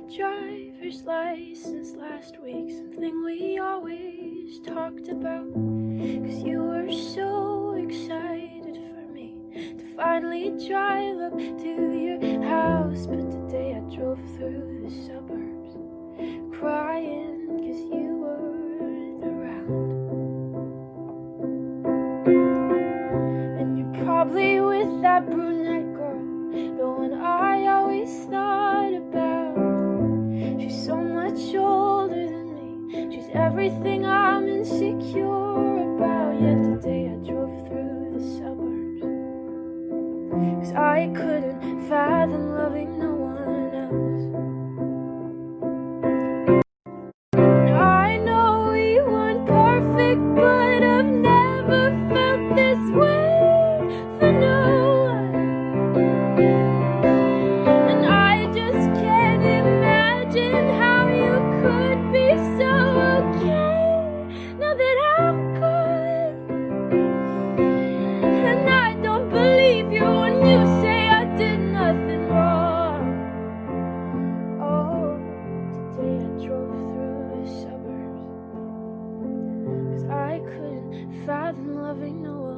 driver's license last week, something we always talked about. Cause you were so excited for me to finally drive up to your house. But today I drove through the suburbs crying cause you weren't around. And you're probably with that brunette everything I'm insecure about. Yet today I drove through the suburbs, cause I couldn't fathom loving no the suburbs. Cause I